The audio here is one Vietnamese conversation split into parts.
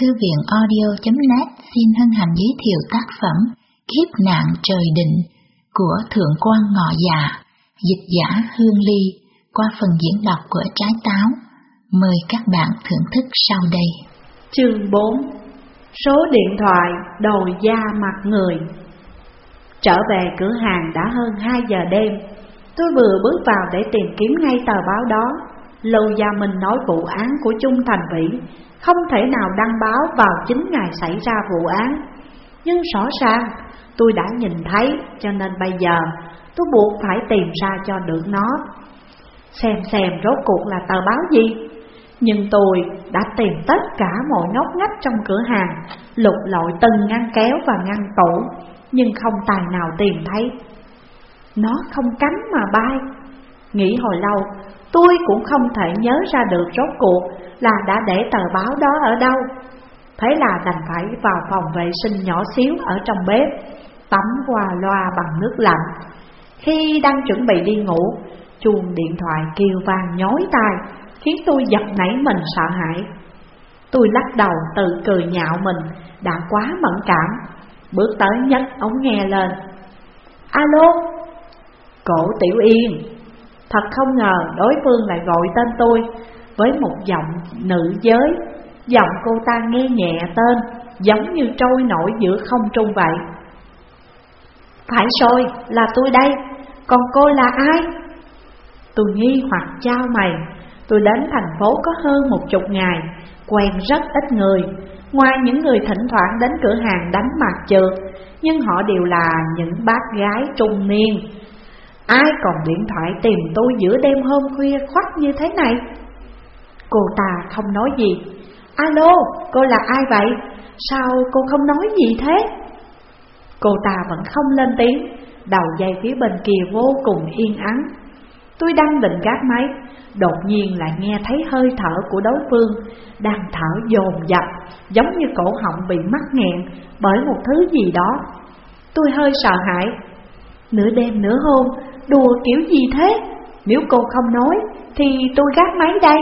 Thư viện audio.net xin hân hạnh giới thiệu tác phẩm Kiếp nạn trời định của Thượng quan Ngọ Dạ, dịch giả Hương Ly qua phần diễn đọc của Trái Táo. Mời các bạn thưởng thức sau đây. Chương 4 Số điện thoại đồi da mặt người Trở về cửa hàng đã hơn 2 giờ đêm Tôi vừa bước vào để tìm kiếm ngay tờ báo đó Lưu Gia Minh nói vụ án của Trung Thành Vĩ Không thể nào đăng báo vào chính ngày xảy ra vụ án. Nhưng rõ ràng, tôi đã nhìn thấy, Cho nên bây giờ tôi buộc phải tìm ra cho được nó. Xem xem rốt cuộc là tờ báo gì. Nhưng tôi đã tìm tất cả mọi ngóc ngách trong cửa hàng, Lục lọi từng ngăn kéo và ngăn tủ, Nhưng không tài nào tìm thấy. Nó không cánh mà bay. Nghĩ hồi lâu Tôi cũng không thể nhớ ra được rốt cuộc là đã để tờ báo đó ở đâu. Thế là đành phải vào phòng vệ sinh nhỏ xíu ở trong bếp, Tắm qua loa bằng nước lạnh. Khi đang chuẩn bị đi ngủ, Chuông điện thoại kêu vang nhói tai, Khiến tôi giật nảy mình sợ hãi. Tôi lắc đầu tự cười nhạo mình, Đã quá mẫn cảm. Bước tới nhấc ống nghe lên. Alo, Cổ Tiểu Yên. Thật không ngờ đối phương lại gọi tên tôi Với một giọng nữ giới. Giọng cô ta nghe nhẹ tên Giống như trôi nổi giữa không trung vậy. Phải rồi, là tôi đây. Còn cô là ai? Tôi nghi hoặc trao mày. Tôi đến thành phố có hơn một chục ngày Quen rất ít người. Ngoài những người thỉnh thoảng đến cửa hàng đánh mặt trượt Nhưng họ đều là những bác gái trung niên. Ai còn điện thoại tìm tôi giữa đêm hôm khuya khoắt như thế này? Cô ta không nói gì. Alo, cô là ai vậy? Sao cô không nói gì thế? Cô ta vẫn không lên tiếng. Đầu dây phía bên kia vô cùng yên ắng. Tôi đang định gác máy. Đột nhiên lại nghe thấy hơi thở của đối phương Đang thở dồn dập Giống như cổ họng bị mắc nghẹn Bởi một thứ gì đó. Tôi hơi sợ hãi. Nửa đêm nửa hôm Đùa kiểu gì thế? Nếu cô không nói, Thì tôi gác máy đây.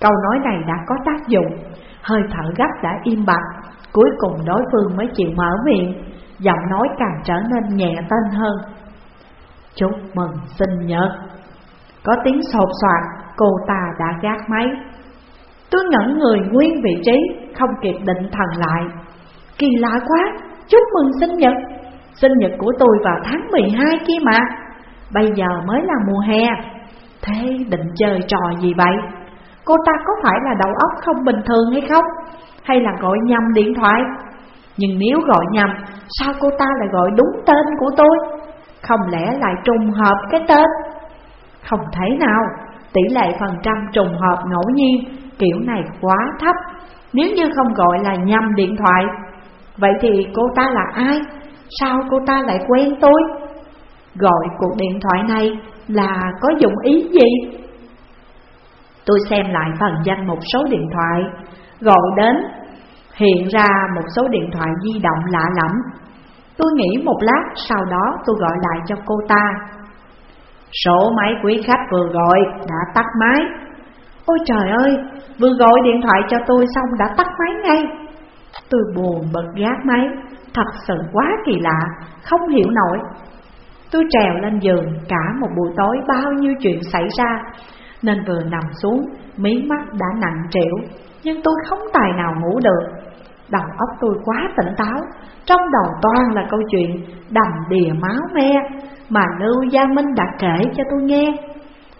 Câu nói này đã có tác dụng. Hơi thở gấp đã im bặt. Cuối cùng đối phương mới chịu mở miệng. Giọng nói càng trở nên nhẹ tên hơn. Chúc mừng sinh nhật. Có tiếng sột soạt, Cô ta đã gác máy. Tôi ngẩn người nguyên vị trí, Không kịp định thần lại. Kỳ lạ quá, Chúc mừng sinh nhật. Sinh nhật của tôi vào tháng 12 kia mà. Bây giờ mới là mùa hè Thế định chơi trò gì vậy? Cô ta có phải là đầu óc không bình thường hay không? Hay là gọi nhầm điện thoại? Nhưng nếu gọi nhầm, sao cô ta lại gọi đúng tên của tôi? Không lẽ lại trùng hợp cái tên? Không thể nào, tỷ lệ phần trăm trùng hợp ngẫu nhiên kiểu này quá thấp Nếu như không gọi là nhầm điện thoại Vậy thì cô ta là ai? Sao cô ta lại quen tôi? Gọi cuộc điện thoại này là có dụng ý gì? Tôi xem lại phần danh một số điện thoại Gọi đến Hiện ra một số điện thoại di động lạ lẫm. Tôi nghĩ một lát sau đó tôi gọi lại cho cô ta. Số máy quý khách vừa gọi đã tắt máy. Ôi trời ơi, vừa gọi điện thoại cho tôi xong đã tắt máy ngay. Tôi buồn bật gác máy, thật sự quá kỳ lạ, không hiểu nổi. Tôi trèo lên giường cả một buổi tối bao nhiêu chuyện xảy ra. Nên vừa nằm xuống, mí mắt đã nặng trĩu Nhưng tôi không tài nào ngủ được. Đầu óc tôi quá tỉnh táo Trong đầu toàn là câu chuyện đầm đìa máu me Mà Lưu Gia Minh đã kể cho tôi nghe.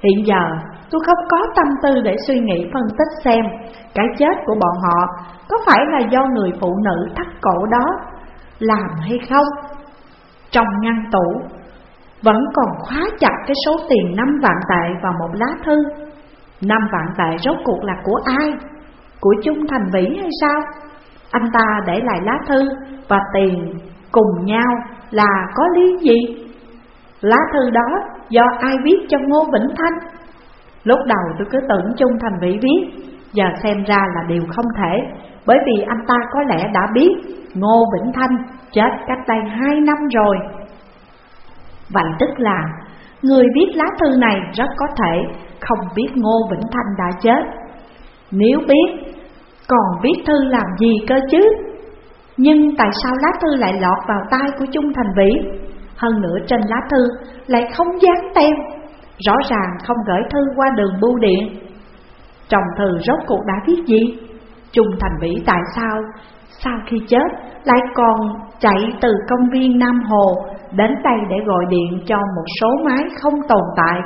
Hiện giờ tôi không có tâm tư để suy nghĩ phân tích xem Cái chết của bọn họ có phải là do người phụ nữ thắt cổ đó làm hay không. Trong ngăn tủ vẫn còn khóa chặt cái số tiền năm vạn tệ và một lá thư năm vạn tệ rốt cuộc là của ai? Của Trung Thành Vĩ hay sao? Anh ta để lại lá thư và tiền cùng nhau là có lý gì? Lá thư đó do ai viết cho Ngô Vĩnh Thanh? Lúc đầu tôi cứ tưởng Trung Thành Vĩ viết, Giờ xem ra là điều không thể, Bởi vì anh ta có lẽ đã biết Ngô Vĩnh Thanh chết cách đây hai năm rồi Vậy tức là người viết lá thư này rất có thể không biết Ngô Vĩnh Thanh đã chết. Nếu biết, Còn viết thư làm gì cơ chứ? Nhưng tại sao lá thư lại lọt vào tay của Trung Thành Vĩ? Hơn nữa trên lá thư lại không dán tem. Rõ ràng không gửi thư qua đường bưu điện. Trong thư rốt cuộc đã viết gì? Trung Thành Vĩ tại sao, Sau khi chết, lại còn chạy từ công viên Nam Hồ Đến đây để gọi điện cho một số máy không tồn tại.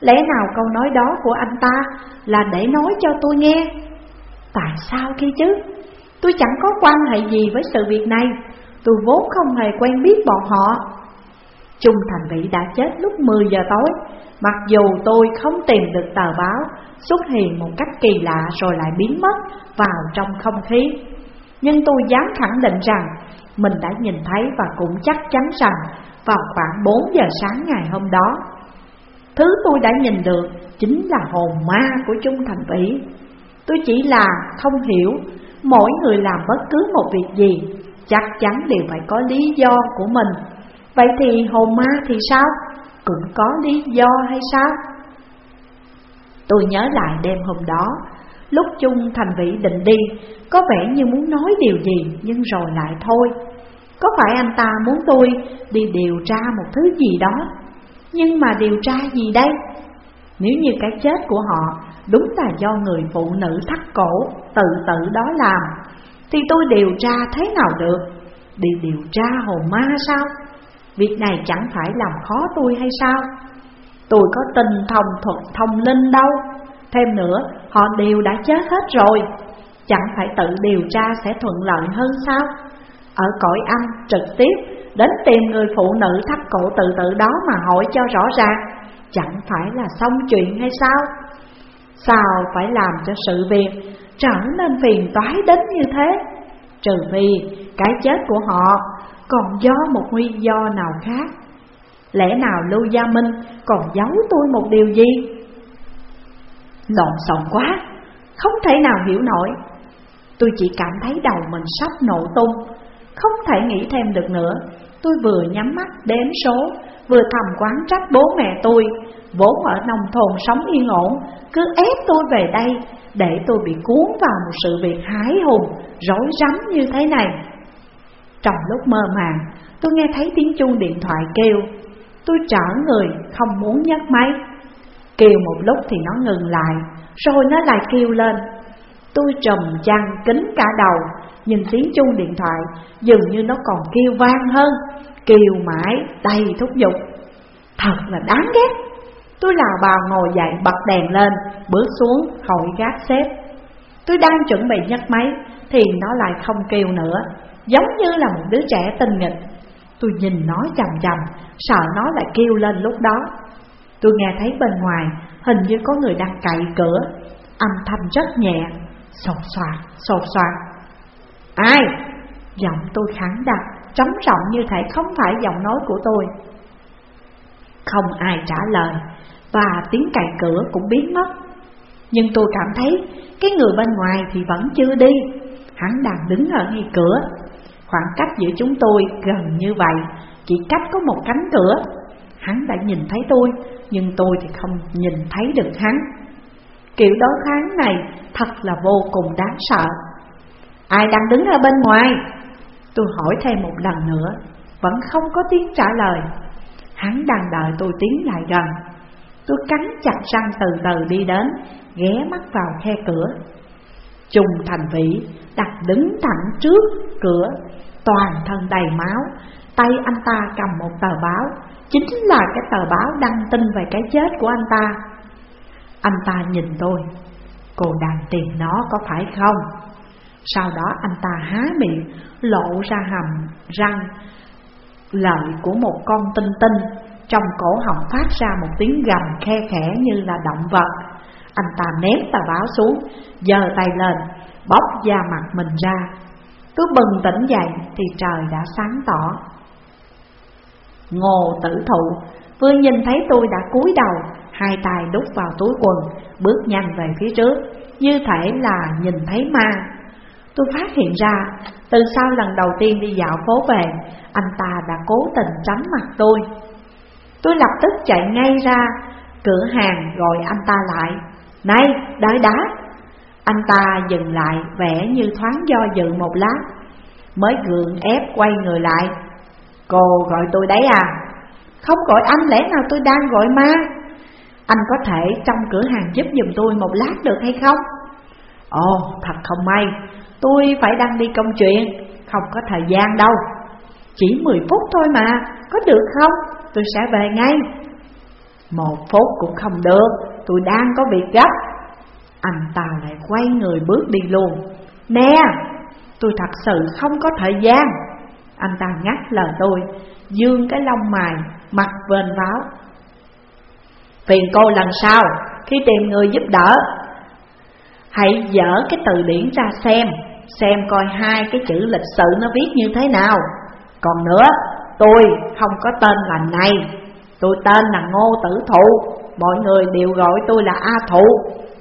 Lẽ nào câu nói đó của anh ta là để nói cho tôi nghe? Tại sao kia chứ? Tôi chẳng có quan hệ gì với sự việc này. Tôi vốn không hề quen biết bọn họ. Trung Thành Vĩ đã chết lúc 10 giờ tối. Mặc dù tôi không tìm được tờ báo, Xuất hiện một cách kỳ lạ rồi lại biến mất vào trong không khí. Nhưng tôi dám khẳng định rằng mình đã nhìn thấy và cũng chắc chắn rằng Vào khoảng 4 giờ sáng ngày hôm đó, Thứ tôi đã nhìn được chính là hồn ma của Trung Thành Vĩ Tôi chỉ là không hiểu Mỗi người làm bất cứ một việc gì, Chắc chắn đều phải có lý do của mình Vậy thì hồn ma thì sao? Cũng có lý do hay sao? Tôi nhớ lại đêm hôm đó Lúc chung Thành Vĩ định đi Có vẻ như muốn nói điều gì, Nhưng rồi lại thôi Có phải anh ta muốn tôi đi điều tra một thứ gì đó Nhưng mà điều tra gì đây? Nếu như cái chết của họ đúng là do người phụ nữ thắt cổ, tự tử đó làm, Thì tôi điều tra thế nào được? Đi điều tra hồn ma sao? Việc này chẳng phải làm khó tôi hay sao Tôi có tình thông thuật thông linh đâu Thêm nữa, họ đều đã chết hết rồi. Chẳng phải tự điều tra sẽ thuận lợi hơn sao? Ở cõi âm trực tiếp, Đến tìm người phụ nữ thắt cổ tự tử đó mà hỏi cho rõ ràng, Chẳng phải là xong chuyện hay sao? Sao phải làm cho sự việc trở nên phiền toái đến như thế? Trừ vì cái chết của họ còn do một nguyên do nào khác? Lẽ nào Lưu Gia Minh còn giấu tôi một điều gì? Lộn xộn quá, không thể nào hiểu nổi Tôi chỉ cảm thấy đầu mình sắp nổ tung Không thể nghĩ thêm được nữa Tôi vừa nhắm mắt đếm số Vừa thầm quán trách bố mẹ tôi Vốn ở nông thôn sống yên ổn Cứ ép tôi về đây Để tôi bị cuốn vào một sự việc hái hùng Rối rắm như thế này trong lúc mơ màng, tôi nghe thấy tiếng chuông điện thoại kêu. Tôi trở người, không muốn nhấc máy. Kêu một lúc thì nó ngừng lại, rồi nó lại kêu lên. Tôi trầm chăn kính cả đầu, nhìn tiếng chuông điện thoại dường như nó còn kêu vang hơn, kêu mãi đầy thúc giục. Thật là đáng ghét. Tôi lào bào ngồi dậy bật đèn lên, bước xuống khỏi gác xếp. Tôi đang chuẩn bị nhấc máy thì nó lại không kêu nữa, Giống như là một đứa trẻ tinh nghịch Tôi nhìn nó chầm chầm Sợ nó lại kêu lên lúc đó Tôi nghe thấy bên ngoài Hình như có người đang cậy cửa. Âm thanh rất nhẹ. Sột soạt, sột soạt. Ai? Giọng tôi khẳng đặc Trống rộng như thể không phải giọng nói của tôi. Không ai trả lời Và tiếng cậy cửa cũng biến mất. Nhưng tôi cảm thấy Cái người bên ngoài thì vẫn chưa đi. Hắn đang đứng ở ngay cửa. Khoảng cách giữa chúng tôi gần như vậy Chỉ cách có một cánh cửa. Hắn đã nhìn thấy tôi nhưng tôi thì không nhìn thấy được hắn. Kiểu đối kháng này thật là vô cùng đáng sợ. Ai đang đứng ở bên ngoài? Tôi hỏi thêm một lần nữa, Vẫn không có tiếng trả lời. Hắn đang đợi tôi tiến lại gần. Tôi cắn chặt răng từ từ đi đến, Ghé mắt vào khe cửa. Trùng thành vĩ đặt đứng thẳng trước cửa, Toàn thân đầy máu, Tay anh ta cầm một tờ báo. Chính là cái tờ báo đăng tin về cái chết của anh ta. Anh ta nhìn tôi, Cô đang tìm nó có phải không? Sau đó anh ta há miệng, Lộ ra hầm răng Lợi của một con tinh tinh, Trong cổ họng phát ra một tiếng gầm khe khẽ như là động vật. Anh ta ném tờ báo xuống, giơ tay lên, Bóp da mặt mình ra. Tôi bừng tỉnh dậy thì trời đã sáng tỏ. Ngô tử thụ. Vừa nhìn thấy tôi đã cúi đầu, Hai tay đút vào túi quần, Bước nhanh về phía trước, Như thể là nhìn thấy ma. Tôi phát hiện ra, Từ sau lần đầu tiên đi dạo phố về, Anh ta đã cố tình tránh mặt tôi. Tôi lập tức chạy ngay ra Cửa hàng gọi anh ta lại. Này, đợi đã. Anh ta dừng lại, vẻ như thoáng do dự một lát, Mới gượng ép quay người lại. Cô gọi tôi đấy à? Không gọi anh, lẽ nào tôi đang gọi ma? Anh có thể trong cửa hàng giúp giùm tôi một lát được hay không? Ồ, thật không may. Tôi phải đang đi công chuyện, Không có thời gian đâu. Chỉ 10 phút thôi mà, Có được không? Tôi sẽ về ngay. Một phút cũng không được, Tôi đang có việc gấp. Anh ta lại quay người bước đi luôn. Nè, Tôi thật sự không có thời gian. Anh ta ngắt lời tôi, Dương cái lông mài Mặt vền váo. Phiền cô lần sau Khi tìm người giúp đỡ? Hãy dở cái từ điển ra xem Xem coi hai cái chữ lịch sự nó viết như thế nào. Còn nữa, Tôi không có tên là này. Tôi tên là Ngô Tử Thụ, Mọi người đều gọi tôi là A Thụ,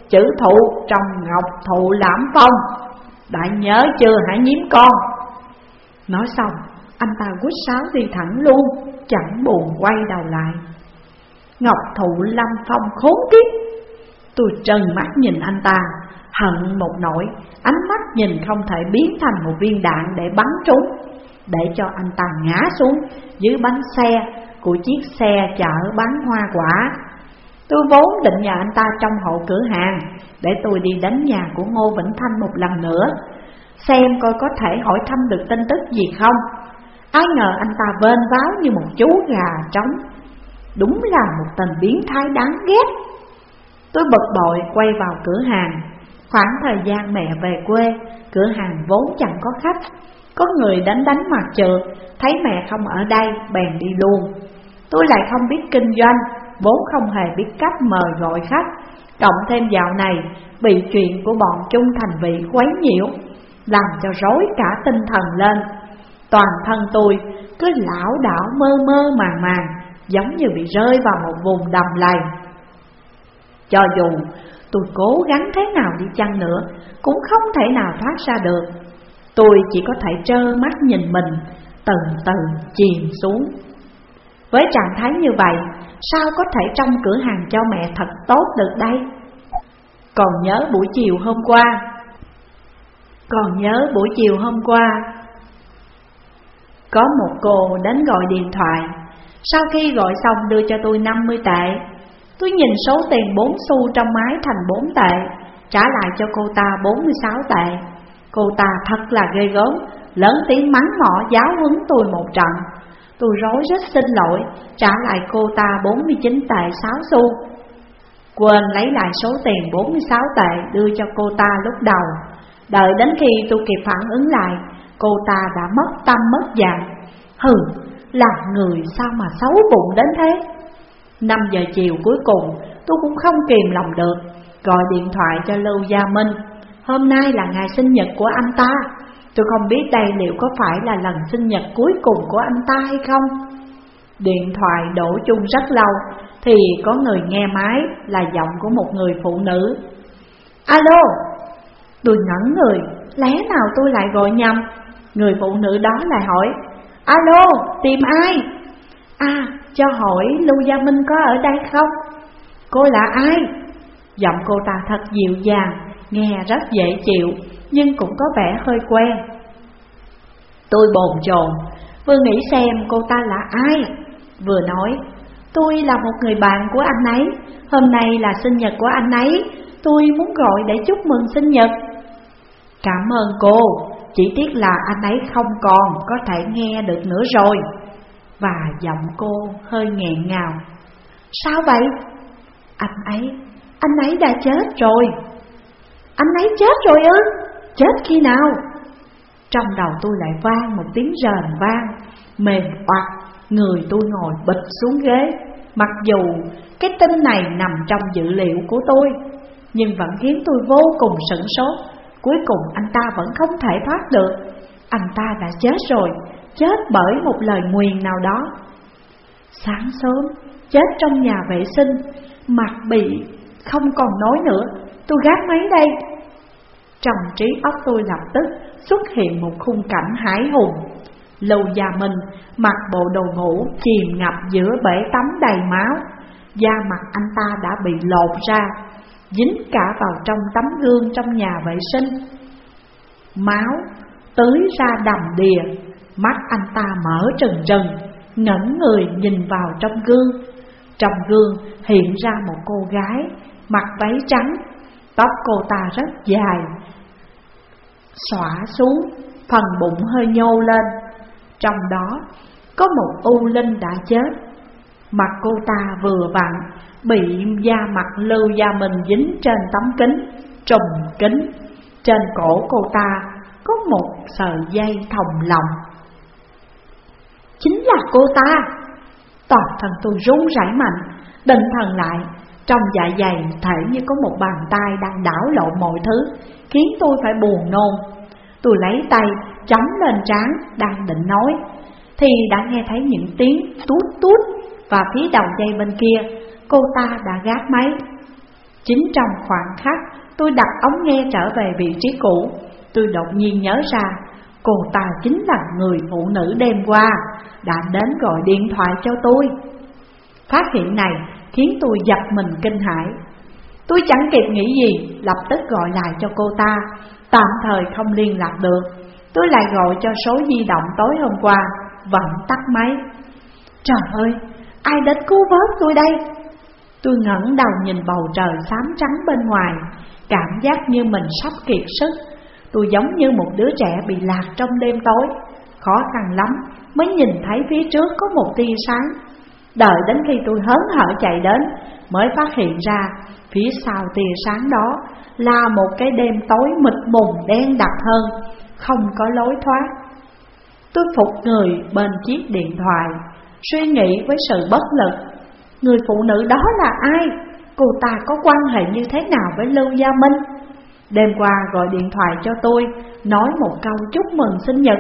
Chữ thụ trong ngọc thụ lãm phong. Đã nhớ chưa hãy nhím con? Nói xong anh ta quýt sáo đi thẳng luôn, Chẳng buồn quay đầu lại. Ngọc thụ lâm phong khốn kiếp. Tôi trần mắt nhìn anh ta, Hận một nỗi, Ánh mắt nhìn không thể biến thành một viên đạn để bắn trúng, Để cho anh ta ngã xuống Dưới bánh xe của chiếc xe chở bán hoa quả. Tôi vốn định nhờ anh ta trong hộ cửa hàng Để tôi đi đến nhà của Ngô Vĩnh Thanh một lần nữa, Xem coi có thể hỏi thăm được tin tức gì không. Ai ngờ anh ta vên váo như một chú gà trống. Đúng là một tình biến thái đáng ghét. Tôi bực bội quay vào cửa hàng. Khoảng thời gian mẹ về quê, Cửa hàng vốn chẳng có khách. Có người đánh đánh mặt trượt Thấy mẹ không ở đây, bèn đi luôn. Tôi lại không biết kinh doanh, Vốn không hề biết cách mời gọi khách. Cộng thêm dạo này, Bị chuyện của bọn trung thành vị quấy nhiễu, Làm cho rối cả tinh thần lên. Toàn thân tôi, cứ lão đảo mơ mơ màng màng, Giống như bị rơi vào một vùng đầm lầy. Cho dù tôi cố gắng thế nào đi chăng nữa, Cũng không thể nào thoát ra được. Tôi chỉ có thể trơ mắt nhìn mình, Từ từ chìm xuống. Với trạng thái như vậy, Sao có thể trong cửa hàng cho mẹ thật tốt được đây? Còn nhớ buổi chiều hôm qua. Còn nhớ buổi chiều hôm qua có một cô đến gọi điện thoại Sau khi gọi xong đưa cho tôi 50 tệ Tôi nhìn số tiền 4 xu trong máy thành 4 tệ Trả lại cho cô ta 46 tệ Cô ta thật là ghê gớm Lớn tiếng mắng mỏ giáo huấn tôi một trận Tôi rối rất xin lỗi, trả lại cô ta 49 tệ 6 xu. Quên lấy lại số tiền 46 tệ đưa cho cô ta lúc đầu. Đợi đến khi tôi kịp phản ứng lại, cô ta đã mất tâm mất dạng. Hừ, là người sao mà xấu bụng đến thế? năm giờ chiều cuối cùng, tôi cũng không kìm lòng được, gọi điện thoại cho Lưu Gia Minh. Hôm nay là ngày sinh nhật của anh ta, Tôi không biết đây liệu có phải là lần sinh nhật cuối cùng của anh ta hay không Điện thoại đổ chung rất lâu Thì có người nghe máy là giọng của một người phụ nữ Alo Tôi ngẩn người Lẽ nào tôi lại gọi nhầm Người phụ nữ đó lại hỏi Alo tìm ai? À cho hỏi Lưu Gia Minh có ở đây không? Cô là ai? Giọng cô ta thật dịu dàng Nghe rất dễ chịu nhưng cũng có vẻ hơi quen. Tôi bồn chồn, vừa nghĩ xem cô ta là ai, vừa nói tôi là một người bạn của anh ấy, hôm nay là sinh nhật của anh ấy, tôi muốn gọi để chúc mừng sinh nhật. Cảm ơn cô, chỉ tiếc là anh ấy không còn có thể nghe được nữa rồi. Và giọng cô hơi nghẹn ngào. Sao vậy? Anh ấy, anh ấy đã chết rồi. Anh ấy chết rồi ư? Chết khi nào? Trong đầu tôi lại vang một tiếng rền vang Mềm oặt Người tôi ngồi bịch xuống ghế Mặc dù cái tin này nằm trong dữ liệu của tôi Nhưng vẫn khiến tôi vô cùng sửng sốt Cuối cùng anh ta vẫn không thể thoát được. Anh ta đã chết rồi, Chết bởi một lời nguyền nào đó. Sáng sớm, Chết trong nhà vệ sinh, Mặt bị, Không còn nói nữa. Tôi gác máy đây. Trong trí óc tôi lập tức xuất hiện một khung cảnh hải hùng. Lâu già mình, mặc bộ đồ ngủ chìm ngập giữa bể tắm đầy máu. Da mặt anh ta đã bị lột ra dính cả vào trong tấm gương trong nhà vệ sinh. Máu tưới ra đầm đìa, mắt anh ta mở trừng trừng, ngẩn người nhìn vào trong gương. Trong gương hiện ra một cô gái mặc váy trắng, tóc cô ta rất dài, xõa xuống, phần bụng hơi nhô lên. Trong đó có một u linh đã chết. Mặt cô ta vừa vặn bị da mặt lưu da mình dính trên tấm kính, trùm kính. Trên cổ cô ta có một sợi dây thòng lòng. Chính là cô ta! Toàn thân tôi run rẩy mạnh, định thần lại, trong dạ dày thể như có một bàn tay đang đảo lộn mọi thứ, khiến tôi phải buồn nôn. Tôi lấy tay chấm lên trán đang định nói, thì đã nghe thấy những tiếng tút tút và phía đầu dây bên kia, cô ta đã gác máy. Chính trong khoảng khắc tôi đặt ống nghe trở về vị trí cũ, tôi đột nhiên nhớ ra cô ta chính là người phụ nữ đêm qua đã đến gọi điện thoại cho tôi. Phát hiện này khiến tôi giật mình kinh hãi. Tôi chẳng kịp nghĩ gì, lập tức gọi lại cho cô ta, tạm thời không liên lạc được. Tôi lại gọi cho số di động tối hôm qua, vẫn tắt máy. Trời ơi, ai đến cứu vớt tôi đây? Tôi ngẩng đầu nhìn bầu trời xám trắng bên ngoài, cảm giác như mình sắp kiệt sức. Tôi giống như một đứa trẻ bị lạc trong đêm tối, khó khăn lắm mới nhìn thấy phía trước có một tia sáng. Đợi đến khi tôi hớn hở chạy đến, mới phát hiện ra phía sau tia sáng đó là một cái đêm tối mịt mùng đen đặc hơn, không có lối thoát. Tôi phục người bên chiếc điện thoại, suy nghĩ với sự bất lực. Người phụ nữ đó là ai? Cô ta có quan hệ như thế nào với Lưu Gia Minh? Đêm qua gọi điện thoại cho tôi, nói một câu chúc mừng sinh nhật,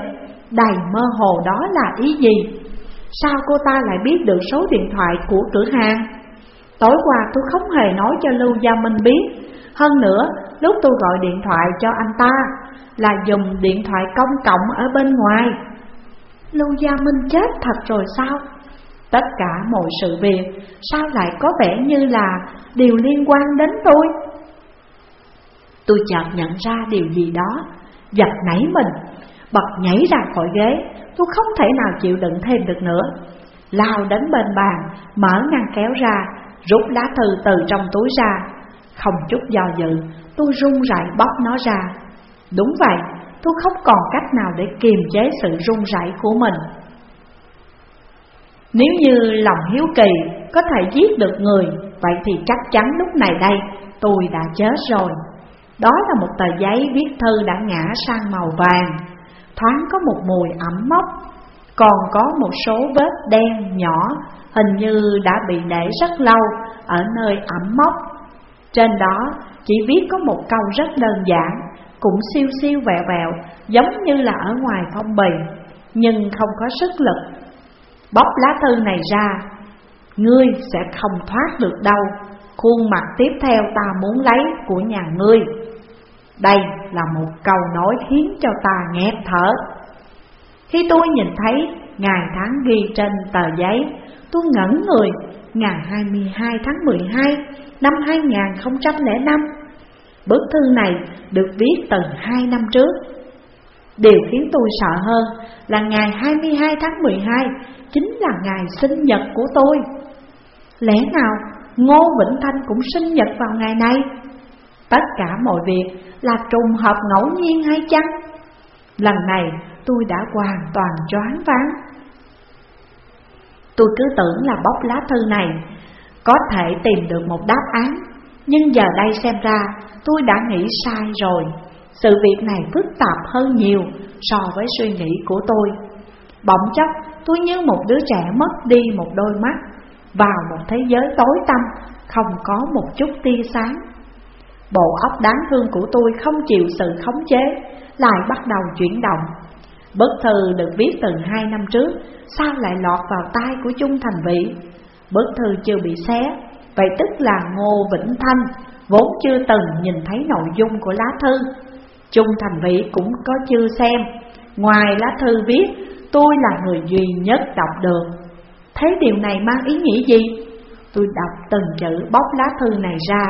đầy mơ hồ đó là ý gì? Sao cô ta lại biết được số điện thoại của cửa hàng? Tối qua tôi không hề nói cho Lưu Gia Minh biết Hơn nữa, lúc tôi gọi điện thoại cho anh ta Là dùng điện thoại công cộng ở bên ngoài Lưu Gia Minh chết thật rồi sao? Tất cả mọi sự việc sao lại có vẻ như là điều liên quan đến tôi? Tôi chợt nhận ra điều gì đó, giật nảy mình, bật nhảy ra khỏi ghế, tôi không thể nào chịu đựng thêm được nữa. Lao đến bên bàn, mở ngăn kéo ra, rút lá thư từ trong túi ra. Không chút do dự, tôi run rẩy bóc nó ra. Đúng vậy, tôi không còn cách nào để kiềm chế sự run rẩy của mình. Nếu như lòng hiếu kỳ có thể giết được người, vậy thì chắc chắn lúc này đây tôi đã chết rồi. Đó là một tờ giấy viết thư đã ngã sang màu vàng, thoáng có một mùi ẩm mốc, còn có một số vết đen nhỏ, hình như đã bị để rất lâu ở nơi ẩm mốc. Trên đó chỉ viết có một câu rất đơn giản, cũng siêu siêu vẹo vẹo, giống như là ở ngoài phong bì, nhưng không có sức lực. Bóc lá thư này ra, ngươi sẽ không thoát được đâu, khuôn mặt tiếp theo ta muốn lấy của nhà ngươi. Đây là một câu nói khiến cho ta nghẹt thở. Khi tôi nhìn thấy ngày tháng ghi trên tờ giấy, tôi ngẩn người ngày 22 tháng 12 năm 2005. Bức thư này được viết từ hai năm trước. Điều khiến tôi sợ hơn là ngày 22 tháng 12 chính là ngày sinh nhật của tôi. Lẽ nào Ngô Vĩnh Thanh cũng sinh nhật vào ngày này? Tất cả mọi việc là trùng hợp ngẫu nhiên hay chăng? Lần này tôi đã hoàn toàn choáng váng. Tôi cứ tưởng là bóc lá thư này có thể tìm được một đáp án, nhưng giờ đây xem ra tôi đã nghĩ sai rồi. Sự việc này phức tạp hơn nhiều so với suy nghĩ của tôi. Bỗng chốc tôi như một đứa trẻ mất đi một đôi mắt vào một thế giới tối tăm, không có một chút tia sáng. Bộ óc đáng thương của tôi không chịu sự khống chế, lại bắt đầu chuyển động. Bức thư được viết từ hai năm trước, sao lại lọt vào tay của Trung Thành Vĩ? Bức thư chưa bị xé, vậy tức là Ngô Vĩnh Thanh vốn chưa từng nhìn thấy nội dung của lá thư. Trung Thành Vĩ cũng có chưa xem, ngoài lá thư viết tôi là người duy nhất đọc được. Thế điều này mang ý nghĩa gì? Tôi đọc từng chữ bóc lá thư này ra,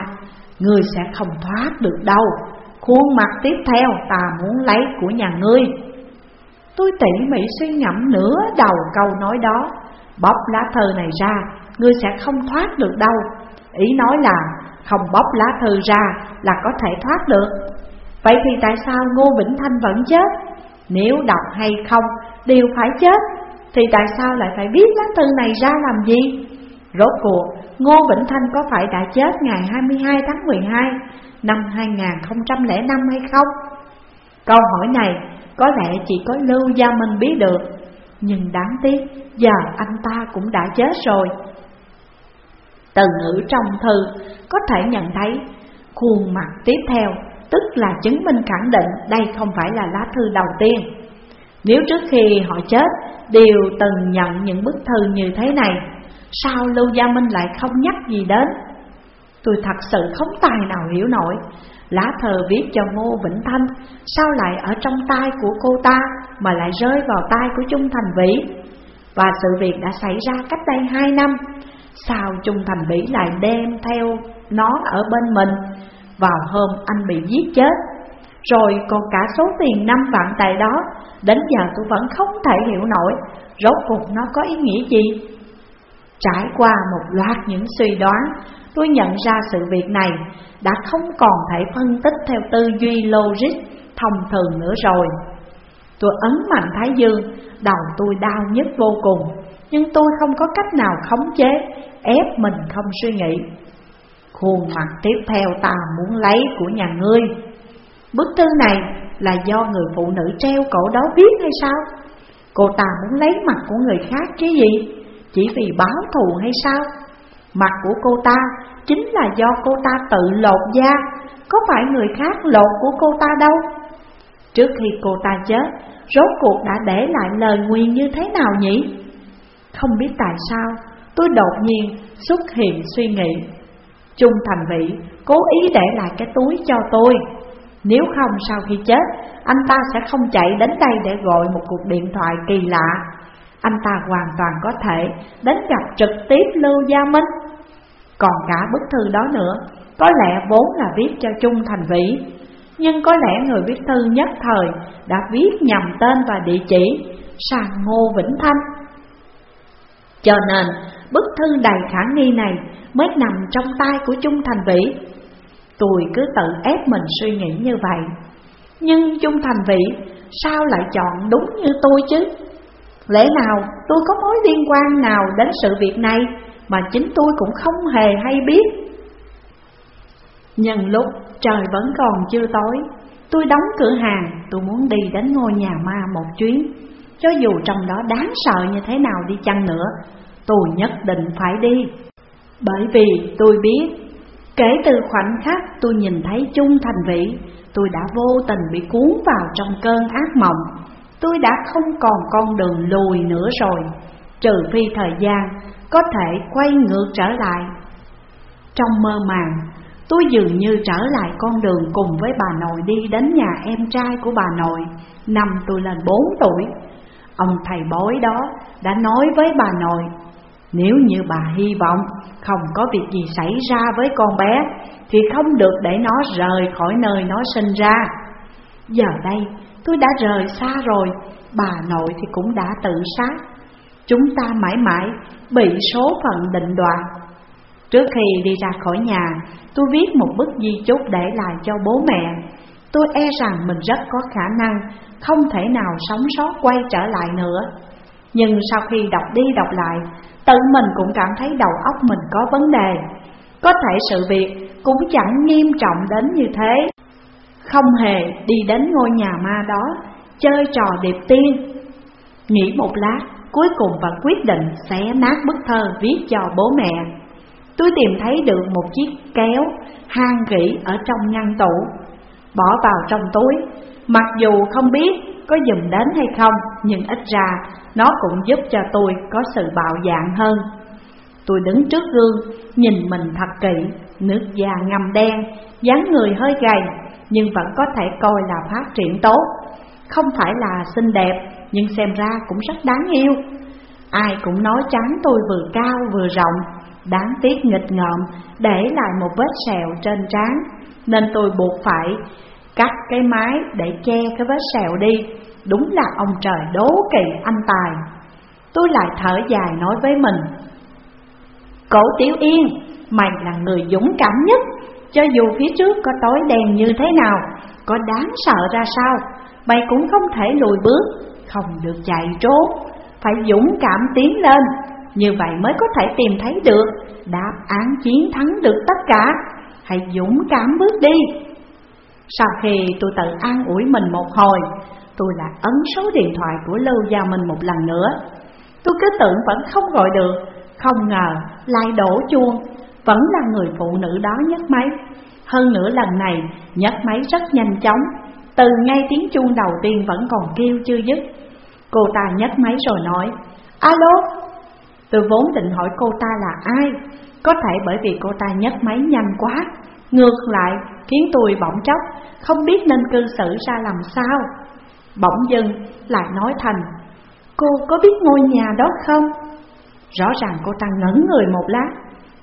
Ngươi sẽ không thoát được đâu. Khuôn mặt tiếp theo ta muốn lấy của nhà ngươi. Tôi tỉ mỉ suy ngẫm nửa đầu câu nói đó. Bóc lá thư này ra Ngươi sẽ không thoát được đâu. Ý nói là không bóc lá thư ra là có thể thoát được. Vậy thì tại sao Ngô Vĩnh Thanh vẫn chết? Nếu đọc hay không đều phải chết, Thì tại sao lại phải viết lá thư này ra làm gì? Rốt cuộc, Ngô Vĩnh Thanh có phải đã chết ngày 22 tháng 12 năm 2005 hay không? Câu hỏi này có lẽ chỉ có Lưu Gia Minh biết được, Nhưng đáng tiếc, giờ anh ta cũng đã chết rồi. Từ ngữ trong thư có thể nhận thấy, Khuôn mặt tiếp theo tức là chứng minh khẳng định đây không phải là lá thư đầu tiên. Nếu trước khi họ chết, đều từng nhận những bức thư như thế này, Sao Lưu Gia Minh lại không nhắc gì đến? Tôi thật sự không tài nào hiểu nổi. Lá thờ viết cho Ngô Vĩnh Thanh, Sao lại ở trong tay của cô ta Mà lại rơi vào tay của Trung Thành Vĩ? Và sự việc đã xảy ra cách đây hai năm, Sao Trung Thành Vĩ lại đem theo nó ở bên mình? Vào hôm anh bị giết chết rồi còn cả số tiền năm vạn tệ đó Đến giờ tôi vẫn không thể hiểu nổi Rốt cuộc nó có ý nghĩa gì? Trải qua một loạt những suy đoán Tôi nhận ra sự việc này đã không còn thể phân tích theo tư duy logic thông thường nữa rồi. Tôi ấn mạnh Thái Dương, đầu tôi đau nhức vô cùng Nhưng tôi không có cách nào khống chế, ép mình không suy nghĩ. Khuôn mặt tiếp theo ta muốn lấy của nhà ngươi. Bức thư này là do người phụ nữ treo cổ đó viết hay sao? Cô ta muốn lấy mặt của người khác chứ gì? Chỉ vì báo thù hay sao? Mặt của cô ta chính là do cô ta tự lột da Có phải người khác lột của cô ta đâu Trước khi cô ta chết, Rốt cuộc đã để lại lời nguyền như thế nào nhỉ Không biết tại sao, Tôi đột nhiên xuất hiện suy nghĩ Trung thành vị, cố ý để lại cái túi cho tôi nếu không, sau khi chết, Anh ta sẽ không chạy đến đây để gọi một cuộc điện thoại kỳ lạ. Anh ta hoàn toàn có thể đến gặp trực tiếp Lưu Gia Minh. Còn cả bức thư đó nữa, Có lẽ vốn là viết cho Trung Thành Vĩ Nhưng có lẽ người viết thư nhất thời Đã viết nhầm tên và địa chỉ, Sang Ngô Vĩnh Thanh. Cho nên, bức thư đầy khả nghi này Mới nằm trong tay của Trung Thành Vĩ Tôi cứ tự ép mình suy nghĩ như vậy Nhưng chung Thành Vĩ Sao lại chọn đúng như tôi chứ Lẽ nào tôi có mối liên quan nào đến sự việc này mà chính tôi cũng không hề hay biết. Nhân lúc trời vẫn còn chưa tối, tôi đóng cửa hàng, tôi muốn đi đến ngôi nhà ma một chuyến. Cho dù trong đó đáng sợ như thế nào đi chăng nữa, tôi nhất định phải đi. Bởi vì tôi biết, kể từ khoảnh khắc tôi nhìn thấy Trung Thành Vĩ, tôi đã vô tình bị cuốn vào trong cơn ác mộng. Tôi đã không còn con đường lùi nữa rồi, trừ phi thời gian có thể quay ngược trở lại. Trong mơ màng, tôi dường như trở lại con đường cùng với bà nội đi đến nhà em trai của bà nội, năm tôi lên bốn tuổi. Ông thầy bói đó đã nói với bà nội, nếu như bà hy vọng không có việc gì xảy ra với con bé, thì không được để nó rời khỏi nơi nó sinh ra. Giờ đây tôi đã rời xa rồi, bà nội thì cũng đã tự sát. Chúng ta mãi mãi bị số phận định đoạt. Trước khi đi ra khỏi nhà, tôi viết một bức di chúc để lại cho bố mẹ. Tôi e rằng mình rất có khả năng không thể nào sống sót quay trở lại nữa. Nhưng sau khi đọc đi đọc lại, tự mình cũng cảm thấy đầu óc mình có vấn đề. Có thể sự việc cũng chẳng nghiêm trọng đến như thế. Không hề đi đến ngôi nhà ma đó, chơi trò điệp tiên. Nghĩ một lát, Cuối cùng và quyết định xé nát bức thơ viết cho bố mẹ Tôi tìm thấy được một chiếc kéo hang gỉ ở trong ngăn tủ Bỏ vào trong túi Mặc dù không biết có dùng đến hay không Nhưng ít ra nó cũng giúp cho tôi có sự bạo dạng hơn. Tôi đứng trước gương, nhìn mình thật kỹ Nước da ngầm đen, dáng người hơi gầy Nhưng vẫn có thể coi là phát triển tốt. Không phải là xinh đẹp nhưng xem ra cũng rất đáng yêu. Ai cũng nói trắng tôi vừa cao vừa rộng Đáng tiếc nghịch ngợm để lại một vết sẹo trên trán Nên tôi buộc phải cắt cái mái để che cái vết sẹo đi. Đúng là ông trời đố kỵ anh tài. Tôi lại thở dài nói với mình Cổ Tiểu Yên, mày là người dũng cảm nhất. Cho dù phía trước có tối đen như thế nào Có đáng sợ ra sao Mày cũng không thể lùi bước Không được chạy trốn. Phải dũng cảm tiến lên Như vậy mới có thể tìm thấy được Đáp án chiến thắng được tất cả. Hãy dũng cảm bước đi. Sau khi tôi tự an ủi mình một hồi, Tôi lại ấn số điện thoại của Lưu Gia Minh một lần nữa. Tôi cứ tưởng vẫn không gọi được, Không ngờ lại đổ chuông. Vẫn là người phụ nữ đó nhấc máy. Hơn nữa lần này, nhấc máy rất nhanh chóng. Từ ngay tiếng chuông đầu tiên vẫn còn kêu chưa dứt. Cô ta nhấc máy rồi nói, Alo? Tôi vốn định hỏi cô ta là ai. Có thể bởi vì cô ta nhấc máy nhanh quá. Ngược lại khiến tôi bỗng chốc Không biết nên cư xử ra làm sao Bỗng dưng lại nói thành Cô có biết ngôi nhà đó không? Rõ ràng cô ta ngẩn người một lát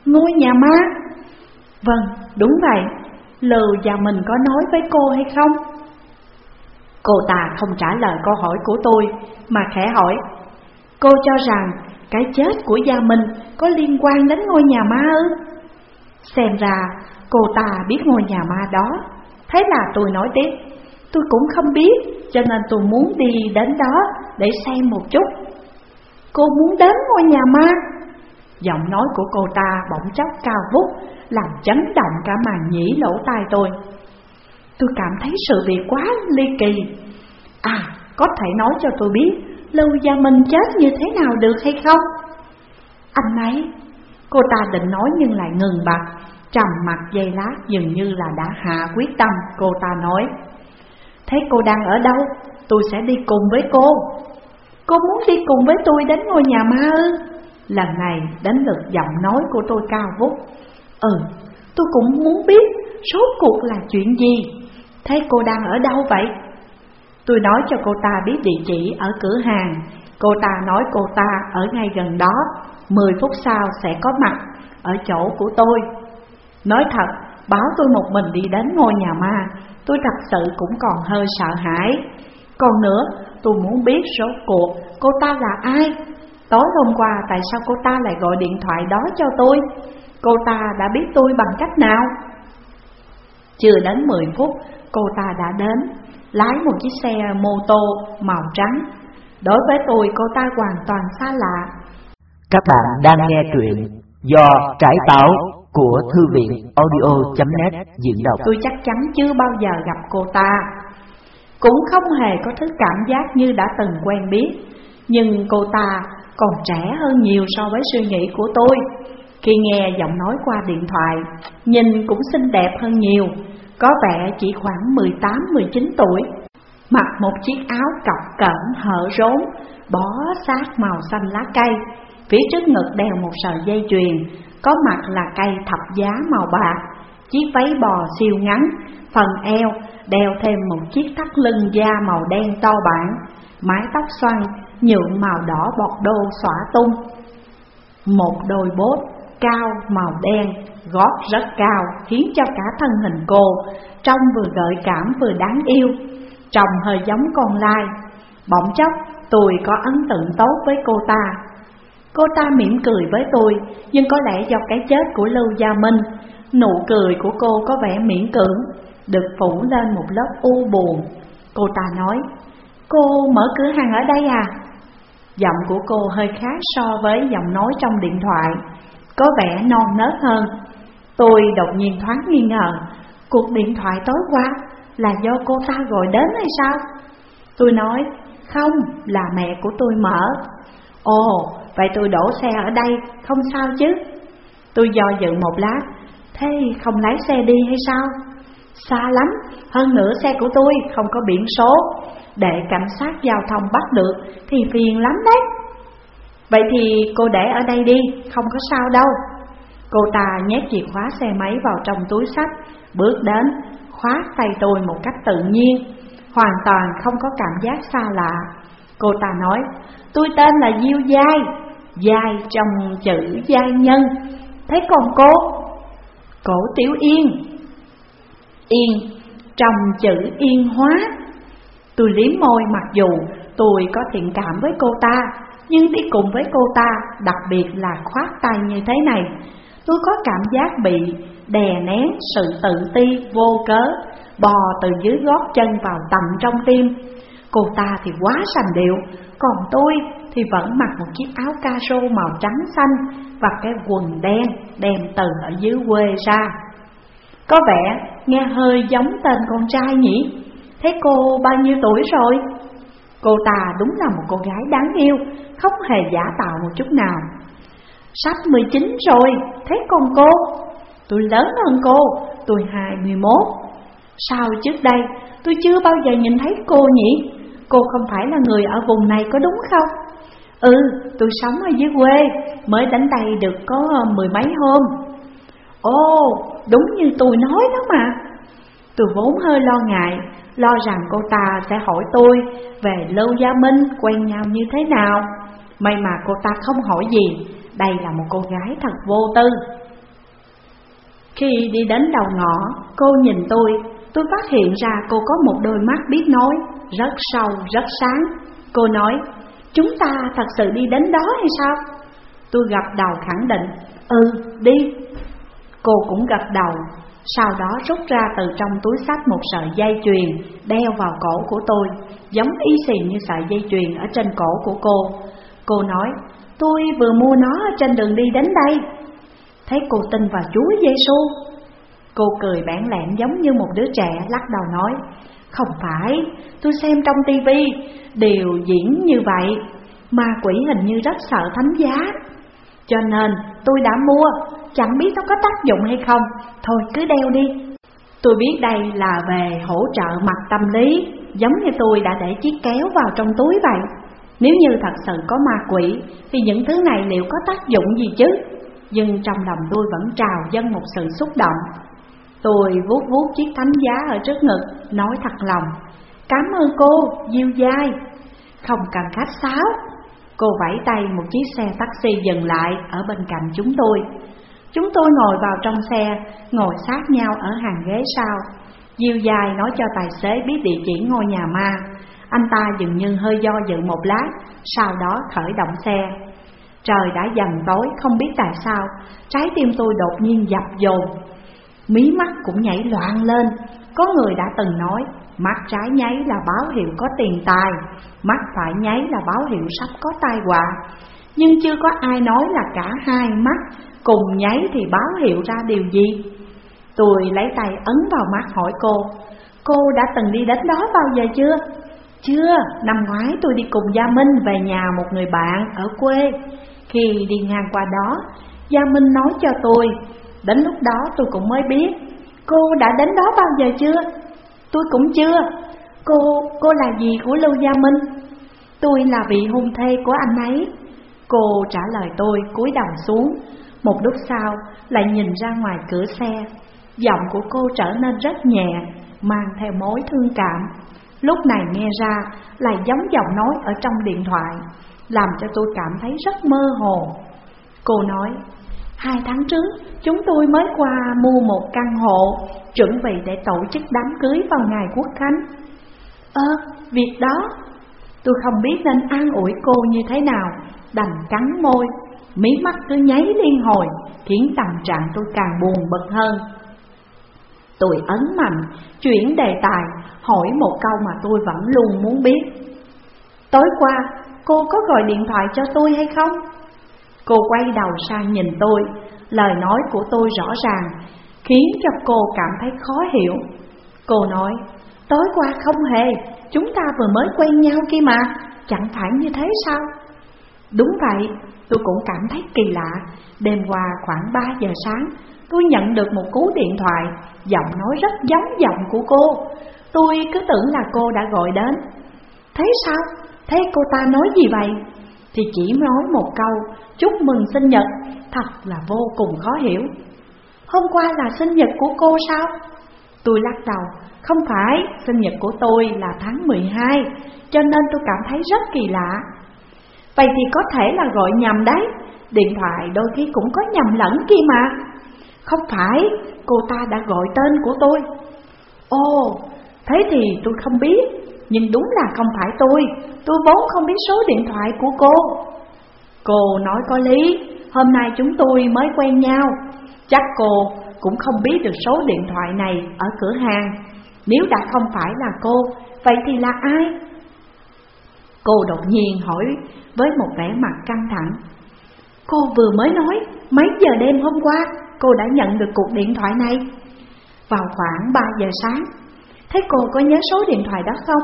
Ngôi nhà ma Vâng, đúng vậy Lừ và mình có nói với cô hay không? Cô ta không trả lời câu hỏi của tôi Mà khẽ hỏi Cô cho rằng cái chết của gia mình có liên quan đến ngôi nhà ma ư? Xem ra cô ta biết ngôi nhà ma đó. Thế là tôi nói tiếp Tôi cũng không biết cho nên tôi muốn đi đến đó để xem một chút. Cô muốn đến ngôi nhà ma? Giọng nói của cô ta bỗng chốc cao vút Làm chấn động cả màn nhĩ lỗ tai tôi. Tôi cảm thấy sự việc quá ly kỳ. À, có thể nói cho tôi biết Lưu Gia Minh chết như thế nào được hay không? Anh ấy Cô ta định nói nhưng lại ngừng bặt. Trầm mặt dây lát dường như là đã hạ quyết tâm Cô ta nói. Thế cô đang ở đâu? Tôi sẽ đi cùng với cô. Cô muốn đi cùng với tôi đến ngôi nhà ma ư? Lần này đến lượt giọng nói của tôi cao vút. Ừ, tôi cũng muốn biết Số cuộc là chuyện gì. Thế cô đang ở đâu vậy? Tôi nói cho cô ta biết địa chỉ ở cửa hàng. Cô ta nói cô ta ở ngay gần đó. Mười phút sau sẽ có mặt ở chỗ của tôi. Nói thật, báo tôi một mình đi đến ngôi nhà ma Tôi thật sự cũng còn hơi sợ hãi. Còn nữa, tôi muốn biết số cuộc cô ta là ai. Tối hôm qua tại sao cô ta lại gọi điện thoại đó cho tôi? Cô ta đã biết tôi bằng cách nào? Chưa đến 10 phút, cô ta đã đến Lái một chiếc xe mô tô màu trắng. Đối với tôi cô ta hoàn toàn xa lạ. Các bạn đang nghe truyện do trải táo của thư viện audio.net diễn đọc. Tôi chắc chắn chưa bao giờ gặp cô ta. Cũng không hề có thứ cảm giác như đã từng quen biết, nhưng cô ta còn trẻ hơn nhiều so với suy nghĩ của tôi. Khi nghe giọng nói qua điện thoại, nhìn cũng xinh đẹp hơn nhiều, có vẻ chỉ khoảng 18-19 tuổi. Mặc một chiếc áo cọc cẩn hở rốn, bó sát màu xanh lá cây, phía trước ngực đeo một sợi dây chuyền, có mặt là cây thập giá màu bạc, chiếc váy bò siêu ngắn, phần eo đeo thêm một chiếc thắt lưng da màu đen to bản, mái tóc xoăn nhuộm màu đỏ bọt đô xõa tung. Một đôi bốt cao màu đen, gót rất cao khiến cho cả thân hình cô trông vừa gợi cảm vừa đáng yêu, trông hơi giống con lai. Bỗng chốc tôi có ấn tượng tốt với cô ta Cô ta mỉm cười với tôi, nhưng có lẽ do cái chết của Lưu Gia Minh, nụ cười của cô có vẻ miễn cưỡng, được phủ lên một lớp u buồn. Cô ta nói, cô mở cửa hàng ở đây à? Giọng của cô hơi khác so với giọng nói trong điện thoại, có vẻ non nớt hơn. Tôi đột nhiên thoáng nghi ngờ, cuộc điện thoại tối qua là do cô ta gọi đến hay sao? Tôi nói, không, là mẹ của tôi mở. Ồ, Vậy tôi đổ xe ở đây, không sao chứ? Tôi do dự một lát. Thế không lái xe đi hay sao? Xa lắm, hơn nữa xe của tôi không có biển số. Để cảnh sát giao thông bắt được thì phiền lắm đấy. Vậy thì cô để ở đây đi, không có sao đâu. Cô ta nhét chìa khóa xe máy vào trong túi sách Bước đến, khóa tay tôi một cách tự nhiên. Hoàn toàn không có cảm giác xa lạ. Cô ta nói, tôi tên là Diêu Giai. Giai trong chữ giai nhân. Thấy con cố Cổ Tiểu Yên. Yên, trong chữ yên hóa. Tôi liếm môi mặc dù tôi có thiện cảm với cô ta Nhưng đi cùng với cô ta, đặc biệt là khoát tay như thế này Tôi có cảm giác bị đè nén sự tự ti vô cớ Bò từ dưới gót chân vào tầm trong tim. Cô ta thì quá sành điệu Còn tôi thì vẫn mặc một chiếc áo ca rô màu trắng xanh Và cái quần đen đem từ ở dưới quê ra Có vẻ nghe hơi giống tên con trai nhỉ Thế cô bao nhiêu tuổi rồi? Cô ta đúng là một cô gái đáng yêu Không hề giả tạo một chút nào Sắp 19 rồi, thế còn cô? Tôi lớn hơn cô, tôi 21 Sao trước đây tôi chưa bao giờ nhìn thấy cô nhỉ? Cô không phải là người ở vùng này có đúng không? Ừ, tôi sống ở dưới quê, mới đến đây được có mười mấy hôm. Ồ, đúng như tôi nói đó mà. Tôi vốn hơi lo ngại, lo rằng cô ta sẽ hỏi tôi về lâu Gia Minh quen nhau như thế nào. May mà cô ta không hỏi gì, đây là một cô gái thật vô tư. Khi đi đến đầu ngõ, cô nhìn tôi, tôi phát hiện ra cô có một đôi mắt biết nói, rất sâu, rất sáng. Cô nói, chúng ta thật sự đi đến đó hay sao? Tôi gật đầu khẳng định, ừ, đi Cô cũng gật đầu, sau đó rút ra từ trong túi sách một sợi dây chuyền đeo vào cổ của tôi, giống y xì như sợi dây chuyền ở trên cổ của cô. Cô nói, tôi vừa mua nó ở trên đường đi đến đây. Thấy cô tin vào Chúa Giêsu. Cô cười bản lẻn giống như một đứa trẻ lắc đầu nói, không phải, tôi xem trong tivi đều diễn như vậy, ma quỷ hình như rất sợ thánh giá. Cho nên tôi đã mua, chẳng biết nó có tác dụng hay không, thôi cứ đeo đi. Tôi biết đây là về hỗ trợ mặt tâm lý, giống như tôi đã để chiếc kéo vào trong túi vậy. Nếu như thật sự có ma quỷ, thì những thứ này liệu có tác dụng gì chứ? Nhưng trong lòng tôi vẫn trào dâng một sự xúc động. Tôi vuốt vuốt chiếc thánh giá ở trước ngực, nói thật lòng. Cảm ơn cô, Diêu dai. Không cần khách sáo, Cô vẫy tay một chiếc xe taxi dừng lại ở bên cạnh chúng tôi. Chúng tôi ngồi vào trong xe, ngồi sát nhau ở hàng ghế sau. Diêu dài nói cho tài xế biết địa chỉ ngôi nhà ma. Anh ta dường như hơi do dự một lát, sau đó khởi động xe. Trời đã dần tối, không biết tại sao Trái tim tôi đột nhiên dập dồn. Mí mắt cũng nhảy loạn lên. Có người đã từng nói Mắt trái nháy là báo hiệu có tiền tài Mắt phải nháy là báo hiệu sắp có tai họa. Nhưng chưa có ai nói là cả hai mắt Cùng nháy thì báo hiệu ra điều gì. Tôi lấy tay ấn vào mắt hỏi cô Cô đã từng đi đến đó bao giờ chưa? Chưa, năm ngoái tôi đi cùng Gia Minh về nhà một người bạn ở quê. Khi đi ngang qua đó, Gia Minh nói cho tôi Đến lúc đó tôi cũng mới biết. Cô đã đến đó bao giờ chưa? Tôi cũng chưa. Cô, cô là gì của Lưu Gia Minh? Tôi là vị hôn thê của anh ấy. Cô trả lời tôi cúi đầu xuống. Một lúc sau lại nhìn ra ngoài cửa xe. Giọng của cô trở nên rất nhẹ Mang theo mối thương cảm. Lúc này nghe ra lại giống giọng nói ở trong điện thoại Làm cho tôi cảm thấy rất mơ hồ. Cô nói Hai tháng trước chúng tôi mới qua mua một căn hộ Chuẩn bị để tổ chức đám cưới vào ngày quốc khánh. Ơ, việc đó Tôi không biết nên an ủi cô như thế nào. Đành cắn môi Mí mắt cứ nháy liên hồi Khiến tâm trạng tôi càng buồn bực hơn. Tôi ấn mạnh Chuyển đề tài Hỏi một câu mà tôi vẫn luôn muốn biết. Tối qua cô có gọi điện thoại cho tôi hay không? Cô quay đầu sang nhìn tôi. Lời nói của tôi rõ ràng, Khiến cho cô cảm thấy khó hiểu. Cô nói, Tối qua không hề, Chúng ta vừa mới quen nhau kia mà, Chẳng phải như thế sao? Đúng vậy, Tôi cũng cảm thấy kỳ lạ. Đêm qua khoảng 3 giờ sáng, Tôi nhận được một cú điện thoại, Giọng nói rất giống giọng của cô. Tôi cứ tưởng là cô đã gọi đến. Thế sao? Thế cô ta nói gì vậy? Thì chỉ nói một câu Chúc mừng sinh nhật. Thật là vô cùng khó hiểu. Hôm qua là sinh nhật của cô sao? Tôi lắc đầu Không phải, sinh nhật của tôi là tháng 12 Cho nên tôi cảm thấy rất kỳ lạ. Vậy thì có thể là gọi nhầm đấy điện thoại đôi khi cũng có nhầm lẫn kia mà. Không phải, cô ta đã gọi tên của tôi. Ồ, thế thì tôi không biết. Nhưng đúng là không phải tôi. Tôi vốn không biết số điện thoại của cô. Cô nói có lý. Hôm nay chúng tôi mới quen nhau. Chắc cô cũng không biết được số điện thoại này ở cửa hàng. Nếu đã không phải là cô, vậy thì là ai? Cô đột nhiên hỏi với một vẻ mặt căng thẳng. Cô vừa mới nói mấy giờ đêm hôm qua cô đã nhận được cuộc điện thoại này? Vào khoảng 3 giờ sáng Thế cô có nhớ số điện thoại đó không?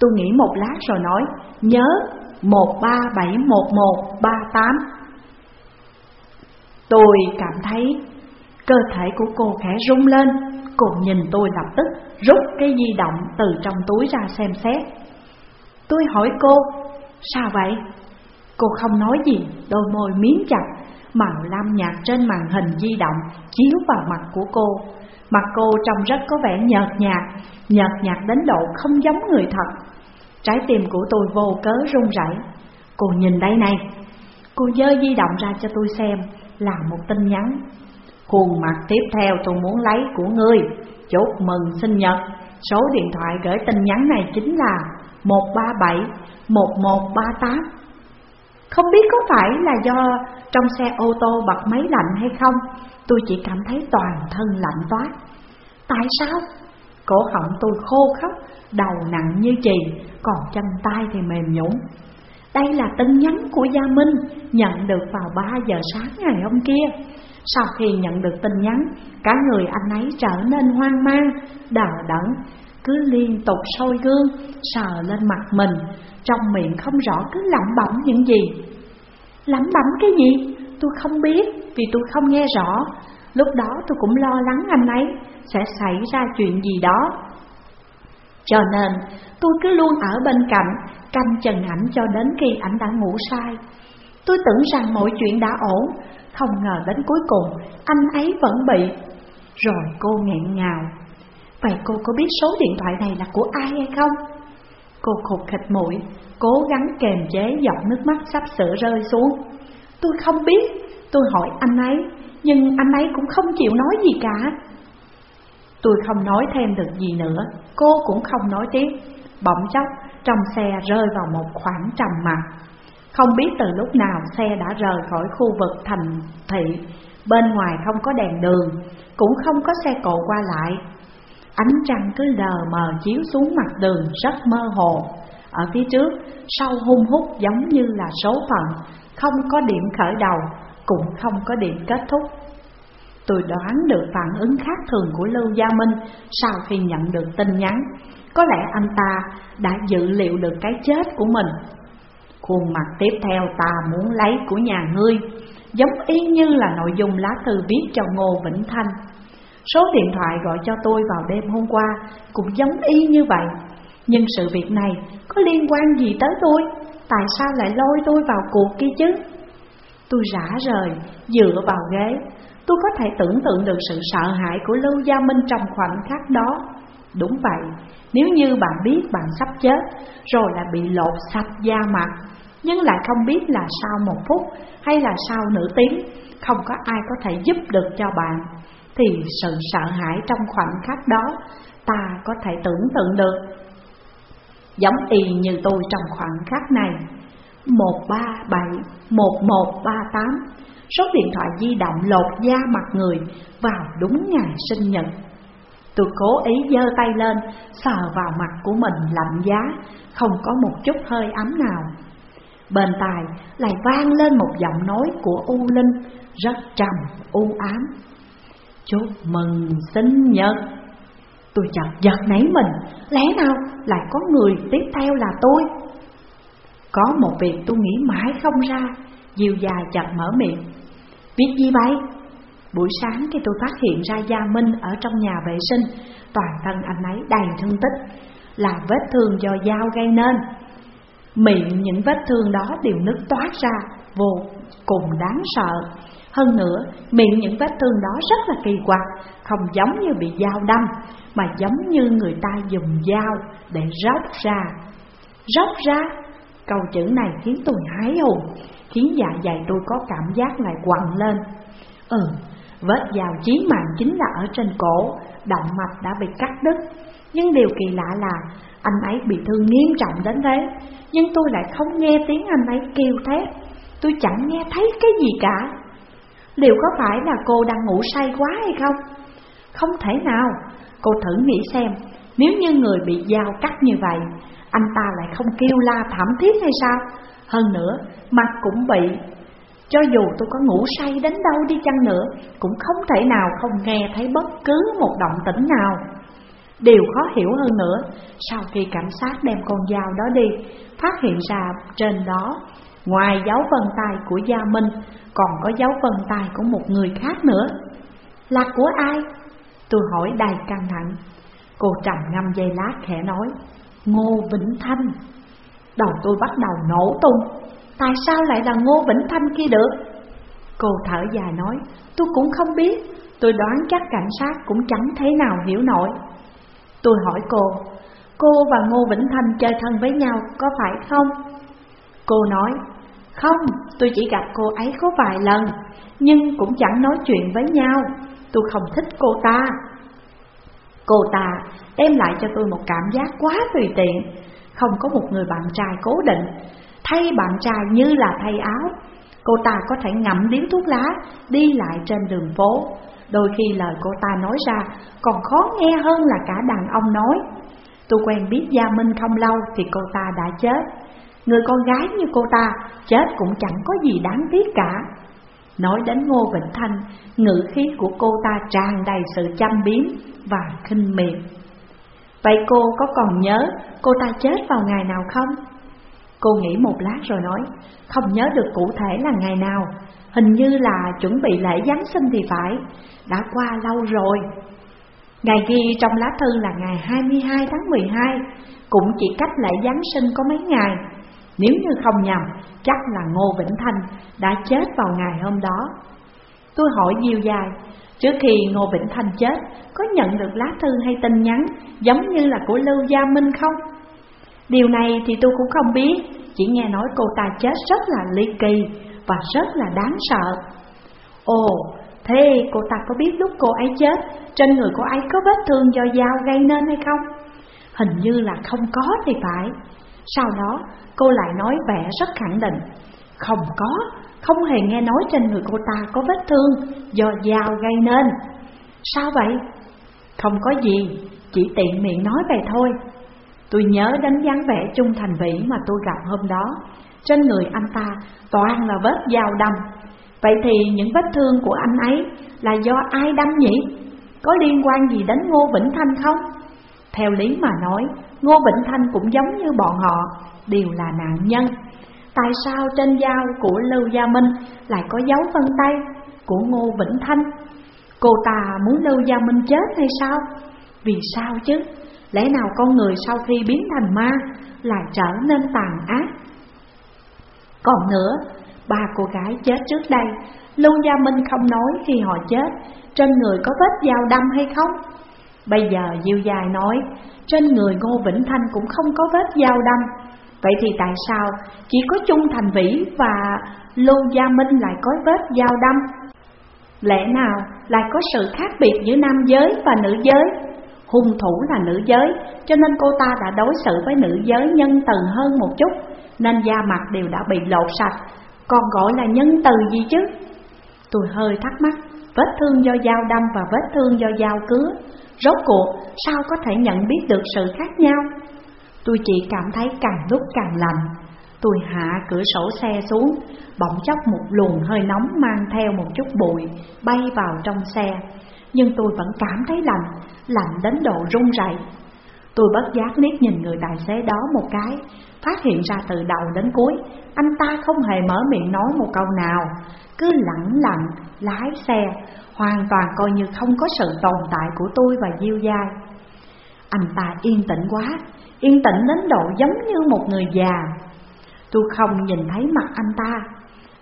Tôi nghĩ một lát rồi nói Nhớ 1371138 Tôi cảm thấy cơ thể của cô khẽ rung lên Cô nhìn tôi lập tức rút cái di động từ trong túi ra xem xét Tôi hỏi cô, sao vậy? Cô không nói gì, đôi môi miếng chặt Màu lam nhạt trên màn hình di động chiếu vào mặt của cô Mặt cô trông rất có vẻ nhợt nhạt Nhợt nhạt đến độ không giống người thật. Trái tim của tôi vô cớ run rẩy. Cô nhìn đây này. Cô dơ di động ra cho tôi xem, Là một tin nhắn. Khuôn mặt tiếp theo tôi muốn lấy của ngươi. Chúc mừng sinh nhật. Số điện thoại gửi tin nhắn này chính là 137 1138 không biết có phải là do trong xe ô tô bật máy lạnh hay không Tôi chỉ cảm thấy toàn thân lạnh toát Tại sao? Cổ họng tôi khô khóc, đầu nặng như chì, còn chân tay thì mềm nhũn. Đây là tin nhắn của Gia Minh nhận được vào 3 giờ sáng ngày hôm kia. Sau khi nhận được tin nhắn, cả người anh ấy trở nên hoang mang, đờ đẫn, cứ liên tục soi gương, sờ lên mặt mình, trong miệng không rõ cứ lẩm bẩm những gì. Lẩm bẩm cái gì? Tôi không biết vì tôi không nghe rõ. Lúc đó tôi cũng lo lắng anh ấy sẽ xảy ra chuyện gì đó. Cho nên tôi cứ luôn ở bên cạnh, canh chừng ảnh cho đến khi ảnh đã ngủ sai. Tôi tưởng rằng mọi chuyện đã ổn, không ngờ đến cuối cùng anh ấy vẫn bị. Rồi cô nghẹn ngào. Vậy cô có biết số điện thoại này là của ai hay không? Cô khục khịch mũi, cố gắng kềm chế giọt nước mắt sắp sửa rơi xuống. Tôi không biết, tôi hỏi anh ấy, nhưng anh ấy cũng không chịu nói gì cả. Tôi không nói thêm được gì nữa, cô cũng không nói tiếp. Bỗng chốc, trong xe rơi vào một khoảng trầm mặc. Không biết từ lúc nào xe đã rời khỏi khu vực thành thị, bên ngoài không có đèn đường, cũng không có xe cộ qua lại. Ánh trăng cứ lờ mờ chiếu xuống mặt đường rất mơ hồ. Ở phía trước, sâu hung hút giống như là số phận, không có điểm khởi đầu, cũng không có điểm kết thúc. Tôi đoán được phản ứng khác thường của Lưu Gia Minh sau khi nhận được tin nhắn. Có lẽ anh ta đã dự liệu được cái chết của mình. Khuôn mặt tiếp theo ta muốn lấy của nhà ngươi, giống y như là nội dung lá thư viết cho Ngô Vĩnh Thanh. Số điện thoại gọi cho tôi vào đêm hôm qua cũng giống y như vậy. Nhưng sự việc này có liên quan gì tới tôi? Tại sao lại lôi tôi vào cuộc kia chứ? Tôi rã rời, dựa vào ghế Tôi có thể tưởng tượng được sự sợ hãi của Lưu Gia Minh trong khoảnh khắc đó Đúng vậy, nếu như bạn biết bạn sắp chết Rồi lại bị lột sạch da mặt Nhưng lại không biết là sau một phút hay là sau nửa tiếng Không có ai có thể giúp được cho bạn thì sự sợ hãi trong khoảnh khắc đó Ta có thể tưởng tượng được. Giống y như tôi trong khoảnh khắc này 137 1138 Số điện thoại di động lột da mặt người vào đúng ngày sinh nhật. Tôi cố ý giơ tay lên, sờ vào mặt của mình lạnh giá, không có một chút hơi ấm nào. Bên tai lại vang lên một giọng nói của U Linh rất trầm, u ám. Chúc mừng sinh nhật. Tôi chợt giật nảy mình, lẽ nào lại có người tiếp theo là tôi? Có một việc tôi nghĩ mãi không ra Diều già chợt mở miệng. Biết gì vậy? Buổi sáng khi tôi phát hiện ra Gia Minh ở trong nhà vệ sinh Toàn thân anh ấy đầy thương tích Là vết thương do dao gây nên. Miệng những vết thương đó đều nứt toát ra Vô cùng đáng sợ. Hơn nữa miệng những vết thương đó rất là kỳ quặc Không giống như bị dao đâm Mà giống như người ta dùng dao để róc ra Róc ra Câu chữ này khiến tôi hái hùng khiến dạ dày tôi có cảm giác lại quặn lên. Ừ, vết dao chí mạng chính là ở trên cổ, động mạch đã bị cắt đứt. Nhưng điều kỳ lạ là anh ấy bị thương nghiêm trọng đến thế, nhưng tôi lại không nghe tiếng anh ấy kêu thét. Tôi chẳng nghe thấy cái gì cả. Liệu có phải là cô đang ngủ say quá hay không? Không thể nào, cô thử nghĩ xem, nếu như người bị dao cắt như vậy, anh ta lại không kêu la thảm thiết hay sao? Hơn nữa, mặt cũng bị Cho dù tôi có ngủ say đến đâu đi chăng nữa Cũng không thể nào không nghe thấy bất cứ một động tĩnh nào Điều khó hiểu hơn nữa Sau khi cảnh sát đem con dao đó đi Phát hiện ra trên đó Ngoài dấu vân tay của Gia Minh, Còn có dấu vân tay của một người khác nữa. Là của ai? Tôi hỏi đầy căng thẳng. Cô trầm ngâm dây lát khẽ nói, Ngô Vĩnh Thanh. Đầu tôi bắt đầu nổ tung. Tại sao lại là Ngô Vĩnh Thanh kia được? Cô thở dài nói, Tôi cũng không biết. Tôi đoán chắc cảnh sát cũng chẳng thế nào hiểu nổi. Tôi hỏi cô Cô và Ngô Vĩnh Thanh chơi thân với nhau có phải không? Cô nói không, tôi chỉ gặp cô ấy có vài lần, Nhưng cũng chẳng nói chuyện với nhau. Tôi không thích cô ta. Cô ta đem lại cho tôi một cảm giác quá tùy tiện. Không có một người bạn trai cố định, Thay bạn trai như là thay áo. Cô ta có thể ngậm điếu thuốc lá, Đi lại trên đường phố. Đôi khi lời cô ta nói ra Còn khó nghe hơn là cả đàn ông nói. Tôi quen biết Gia Minh không lâu Thì cô ta đã chết. Người con gái như cô ta Chết cũng chẳng có gì đáng tiếc cả. Nói đến Ngô Vĩnh Thanh, Ngữ khí của cô ta tràn đầy sự chăm biếm Và khinh miệt. Vậy cô có còn nhớ cô ta chết vào ngày nào không? Cô nghĩ một lát rồi nói, Không nhớ được cụ thể là ngày nào. Hình như là chuẩn bị lễ Giáng sinh thì phải. Đã qua lâu rồi. Ngày ghi trong lá thư là ngày 22 tháng 12 Cũng chỉ cách lễ Giáng sinh có mấy ngày. Nếu như không nhầm Chắc là Ngô Vĩnh Thanh đã chết vào ngày hôm đó Tôi hỏi Diêu dài Trước khi Ngô Vĩnh Thanh chết Có nhận được lá thư hay tin nhắn Giống như là của Lưu Gia Minh không? Điều này thì tôi cũng không biết Chỉ nghe nói cô ta chết rất là ly kỳ Và rất là đáng sợ Ồ, thế cô ta có biết lúc cô ấy chết Trên người cô ấy có vết thương do dao gây nên hay không? Hình như là không có thì phải sau đó cô lại nói vẻ rất khẳng định Không có, không hề nghe nói trên người cô ta có vết thương do dao gây nên Sao vậy? Không có gì, chỉ tiện miệng nói vậy thôi Tôi nhớ đến dáng vẻ Trung Thành Vĩ mà tôi gặp hôm đó Trên người anh ta toàn là vết dao đâm Vậy thì những vết thương của anh ấy là do ai đâm nhỉ? Có liên quan gì đến Ngô Vĩnh Thanh không? Theo lý mà nói, Ngô Vĩnh Thanh cũng giống như bọn họ, đều là nạn nhân Tại sao trên dao của Lưu Gia Minh lại có dấu vân tay của Ngô Vĩnh Thanh? Cô ta muốn Lưu Gia Minh chết hay sao? Vì sao chứ? Lẽ nào con người sau khi biến thành ma lại trở nên tàn ác? Còn nữa, ba cô gái chết trước đây, Lưu Gia Minh không nói khi họ chết trên người có vết dao đâm hay không? Bây giờ Diêu Dài nói trên người Ngô Vĩnh Thanh cũng không có vết dao đâm. Vậy thì tại sao chỉ có Trung Thành Vĩ và Lưu Gia Minh lại có vết dao đâm? Lẽ nào lại có sự khác biệt giữa nam giới và nữ giới? hung thủ là nữ giới, Cho nên cô ta đã đối xử với nữ giới nhân từ hơn một chút, Nên da mặt đều đã bị lột sạch Còn gọi là nhân từ gì chứ Tôi hơi thắc mắc Vết thương do dao đâm và vết thương do dao cứa. Rốt cuộc sao có thể nhận biết được sự khác nhau? Tôi chỉ cảm thấy càng lúc càng lạnh. Tôi hạ cửa sổ xe xuống Bỗng chốc một luồng hơi nóng mang theo một chút bụi Bay vào trong xe. Nhưng tôi vẫn cảm thấy lạnh, lạnh đến độ run rẩy. Tôi bất giác liếc nhìn người tài xế đó một cái, phát hiện ra từ đầu đến cuối, anh ta không hề mở miệng nói một câu nào, cứ lặng lặng lái xe, hoàn toàn coi như không có sự tồn tại của tôi và Diêu Giai. Anh ta yên tĩnh quá, yên tĩnh đến độ giống như một người già. Tôi không nhìn thấy mặt anh ta,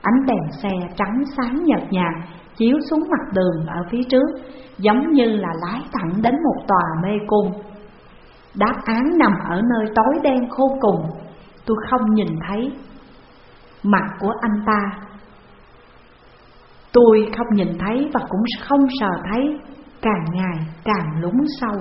ánh đèn xe trắng sáng nhợt nhạt chiếu xuống mặt đường ở phía trước, giống như là lái thẳng đến một tòa mê cung. Đáp án nằm ở nơi tối đen khô cùng, tôi không nhìn thấy. mặt của anh ta. Tôi không nhìn thấy và cũng không sờ thấy. Càng ngày càng lún sâu.